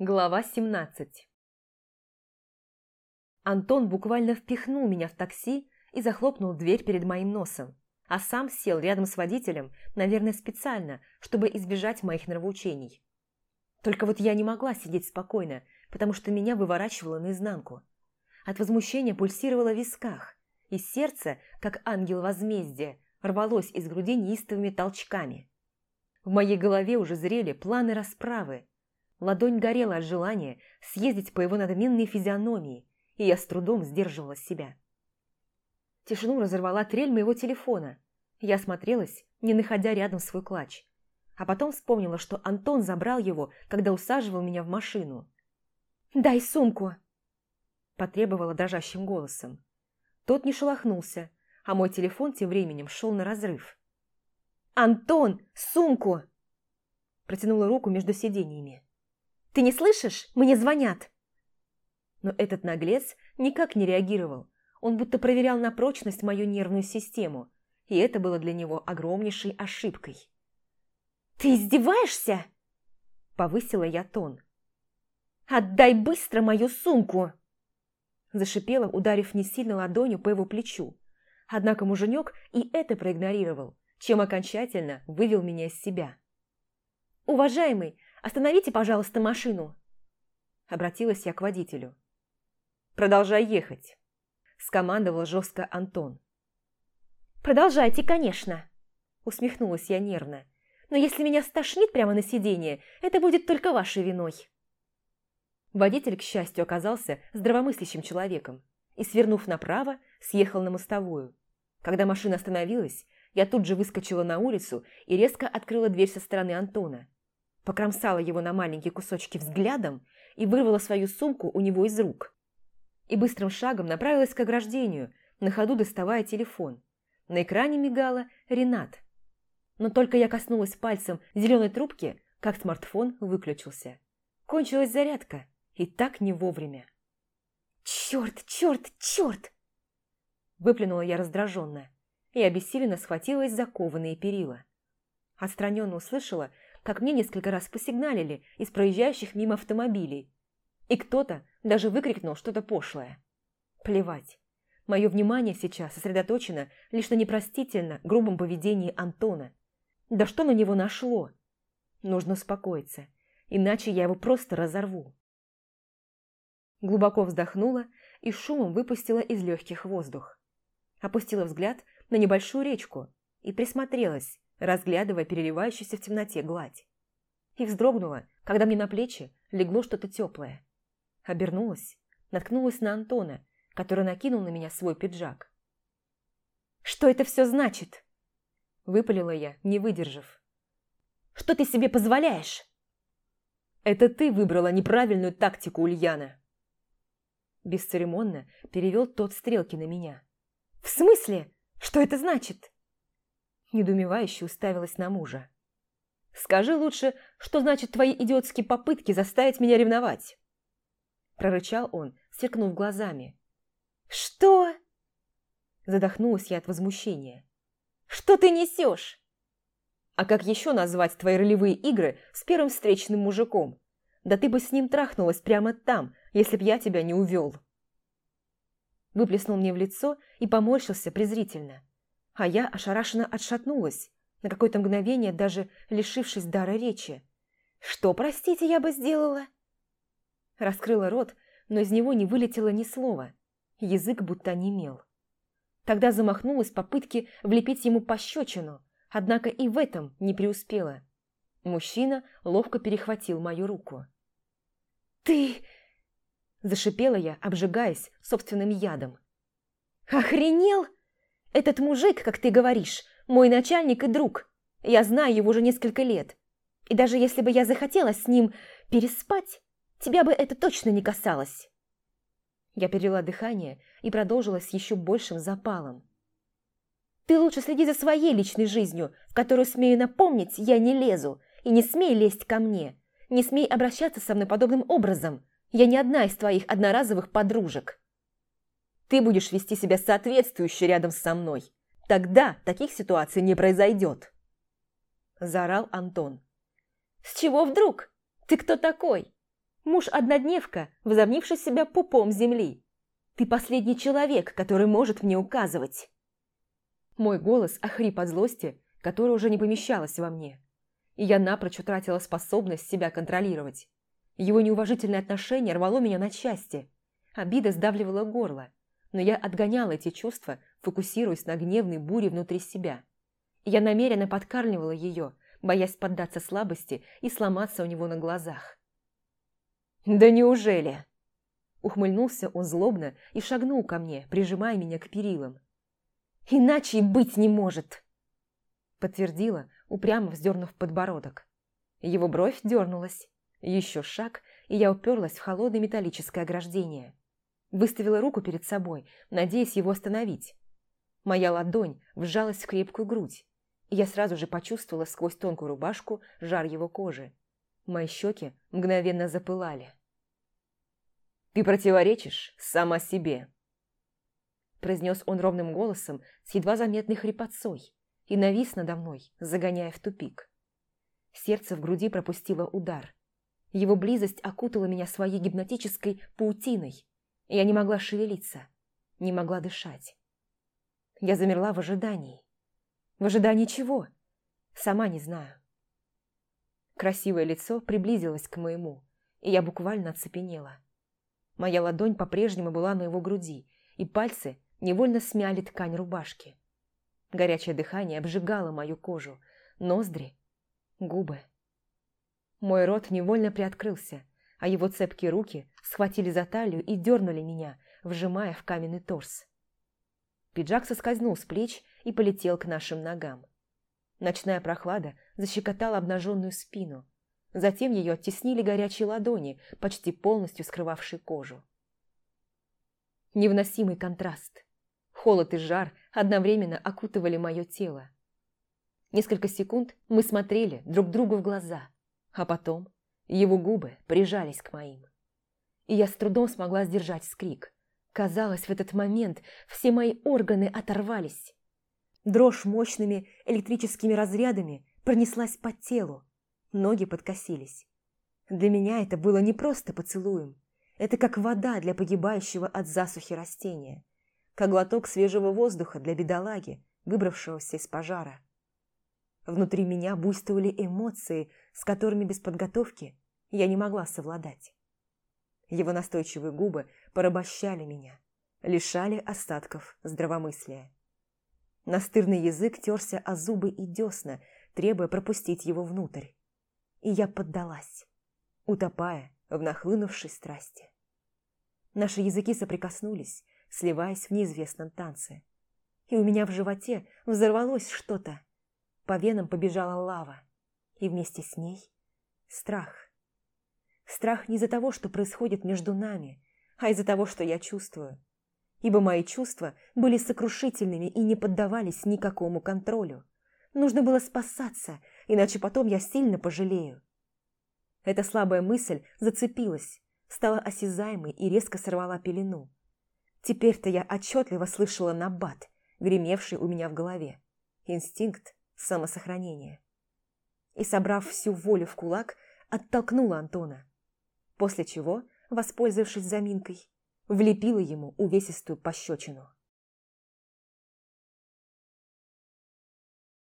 Глава 17 Антон буквально впихнул меня в такси и захлопнул дверь перед моим носом, а сам сел рядом с водителем, наверное, специально, чтобы избежать моих нравоучений. Только вот я не могла сидеть спокойно, потому что меня выворачивало наизнанку. От возмущения пульсировало в висках, и сердце, как ангел возмездия, рвалось из груди неистовыми толчками. В моей голове уже зрели планы расправы, Ладонь горела от желания съездить по его надменной физиономии, и я с трудом сдерживала себя. Тишину разорвала трель моего телефона. Я осмотрелась, не находя рядом свой клатч. А потом вспомнила, что Антон забрал его, когда усаживал меня в машину. «Дай сумку!» Потребовала дрожащим голосом. Тот не шелохнулся, а мой телефон тем временем шел на разрыв. «Антон, сумку!» Протянула руку между сиденьями. Ты не слышишь? Мне звонят!» Но этот наглец никак не реагировал. Он будто проверял на прочность мою нервную систему, и это было для него огромнейшей ошибкой. «Ты издеваешься?» – повысила я тон. «Отдай быстро мою сумку!» Зашипела, ударив не сильно ладонью по его плечу. Однако муженек и это проигнорировал, чем окончательно вывел меня из себя. «Уважаемый, Остановите, пожалуйста, машину!» Обратилась я к водителю. «Продолжай ехать», – скомандовал жестко Антон. «Продолжайте, конечно», – усмехнулась я нервно. «Но если меня стошнит прямо на сиденье, это будет только вашей виной». Водитель, к счастью, оказался здравомыслящим человеком и, свернув направо, съехал на мостовую. Когда машина остановилась, я тут же выскочила на улицу и резко открыла дверь со стороны Антона покромсала его на маленькие кусочки взглядом и вырвала свою сумку у него из рук. И быстрым шагом направилась к ограждению, на ходу доставая телефон. На экране мигала «Ренат». Но только я коснулась пальцем зеленой трубки, как смартфон выключился. Кончилась зарядка, и так не вовремя. «Черт, черт, черт!» Выплюнула я раздраженно и обессиленно схватилась за кованые перила. Отстраненно услышала, как мне несколько раз посигналили из проезжающих мимо автомобилей. И кто-то даже выкрикнул что-то пошлое. Плевать. Мое внимание сейчас сосредоточено лишь на непростительно грубом поведении Антона. Да что на него нашло? Нужно успокоиться, иначе я его просто разорву. Глубоко вздохнула и шумом выпустила из легких воздух. Опустила взгляд на небольшую речку и присмотрелась, разглядывая переливающуюся в темноте гладь. И вздрогнула, когда мне на плечи легло что-то теплое. Обернулась, наткнулась на Антона, который накинул на меня свой пиджак. «Что это все значит?» Выпалила я, не выдержав. «Что ты себе позволяешь?» «Это ты выбрала неправильную тактику, Ульяна!» Бесцеремонно перевел тот стрелки на меня. «В смысле? Что это значит?» Недоумевающе уставилась на мужа. «Скажи лучше, что значит твои идиотские попытки заставить меня ревновать?» Прорычал он, сверкнув глазами. «Что?» Задохнулась я от возмущения. «Что ты несешь?» «А как еще назвать твои ролевые игры с первым встречным мужиком? Да ты бы с ним трахнулась прямо там, если б я тебя не увел!» Выплеснул мне в лицо и поморщился презрительно а я ошарашенно отшатнулась, на какое-то мгновение даже лишившись дара речи. «Что, простите, я бы сделала?» Раскрыла рот, но из него не вылетело ни слова. Язык будто немел. Тогда замахнулась в попытке влепить ему пощечину, однако и в этом не преуспела. Мужчина ловко перехватил мою руку. «Ты...» – зашипела я, обжигаясь собственным ядом. «Охренел?» Этот мужик, как ты говоришь, мой начальник и друг. Я знаю его уже несколько лет. И даже если бы я захотела с ним переспать, тебя бы это точно не касалось. Я перевела дыхание и продолжила с еще большим запалом. Ты лучше следи за своей личной жизнью, в которую, смею напомнить, я не лезу, и не смей лезть ко мне. Не смей обращаться со мной подобным образом. Я не одна из твоих одноразовых подружек. Ты будешь вести себя соответствующе рядом со мной. Тогда таких ситуаций не произойдет. Заорал Антон. С чего вдруг? Ты кто такой? Муж-однодневка, возомнивший себя пупом земли. Ты последний человек, который может мне указывать. Мой голос охрип от злости, которая уже не помещалась во мне. И я напрочь утратила способность себя контролировать. Его неуважительное отношение рвало меня на части. Обида сдавливала горло, но я отгоняла эти чувства, фокусируясь на гневной буре внутри себя. Я намеренно подкармливала ее, боясь поддаться слабости и сломаться у него на глазах. «Да неужели?» Ухмыльнулся он злобно и шагнул ко мне, прижимая меня к перилам. «Иначе и быть не может!» Подтвердила, упрямо вздернув подбородок. Его бровь дернулась. Еще шаг, и я уперлась в холодное металлическое ограждение. Выставила руку перед собой, надеясь его остановить. Моя ладонь вжалась в крепкую грудь, и я сразу же почувствовала сквозь тонкую рубашку жар его кожи. Мои щеки мгновенно запылали. «Ты противоречишь сама себе», произнес он ровным голосом с едва заметной хрипотцой и навис надо мной, загоняя в тупик. Сердце в груди пропустило удар. Его близость окутала меня своей гипнотической паутиной, я не могла шевелиться, не могла дышать. Я замерла в ожидании. В ожидании чего? Сама не знаю. Красивое лицо приблизилось к моему, и я буквально оцепенела. Моя ладонь по-прежнему была на его груди, и пальцы невольно смяли ткань рубашки. Горячее дыхание обжигало мою кожу, ноздри, губы. Мой рот невольно приоткрылся, а его цепкие руки схватили за талию и дернули меня, вжимая в каменный торс. Пиджак соскользнул с плеч и полетел к нашим ногам. Ночная прохлада защекотала обнаженную спину. Затем ее оттеснили горячие ладони, почти полностью скрывавшие кожу. Невыносимый контраст. Холод и жар одновременно окутывали мое тело. Несколько секунд мы смотрели друг другу в глаза, а потом его губы прижались к моим. И я с трудом смогла сдержать скрик. Казалось, в этот момент все мои органы оторвались. Дрожь мощными электрическими разрядами пронеслась по телу. Ноги подкосились. Для меня это было не просто поцелуем. Это как вода для погибающего от засухи растения как глоток свежего воздуха для бедолаги, выбравшегося из пожара. Внутри меня буйствовали эмоции, с которыми без подготовки я не могла совладать. Его настойчивые губы порабощали меня, лишали остатков здравомыслия. Настырный язык терся о зубы и десна, требуя пропустить его внутрь. И я поддалась, утопая в нахлынувшей страсти. Наши языки соприкоснулись, сливаясь в неизвестном танце. И у меня в животе взорвалось что-то. По венам побежала лава. И вместе с ней страх. Страх не из-за того, что происходит между нами, а из-за того, что я чувствую. Ибо мои чувства были сокрушительными и не поддавались никакому контролю. Нужно было спасаться, иначе потом я сильно пожалею. Эта слабая мысль зацепилась, стала осязаемой и резко сорвала пелену. Теперь-то я отчетливо слышала набат, гремевший у меня в голове. Инстинкт самосохранения. И, собрав всю волю в кулак, оттолкнула Антона. После чего, воспользовавшись заминкой, влепила ему увесистую пощечину.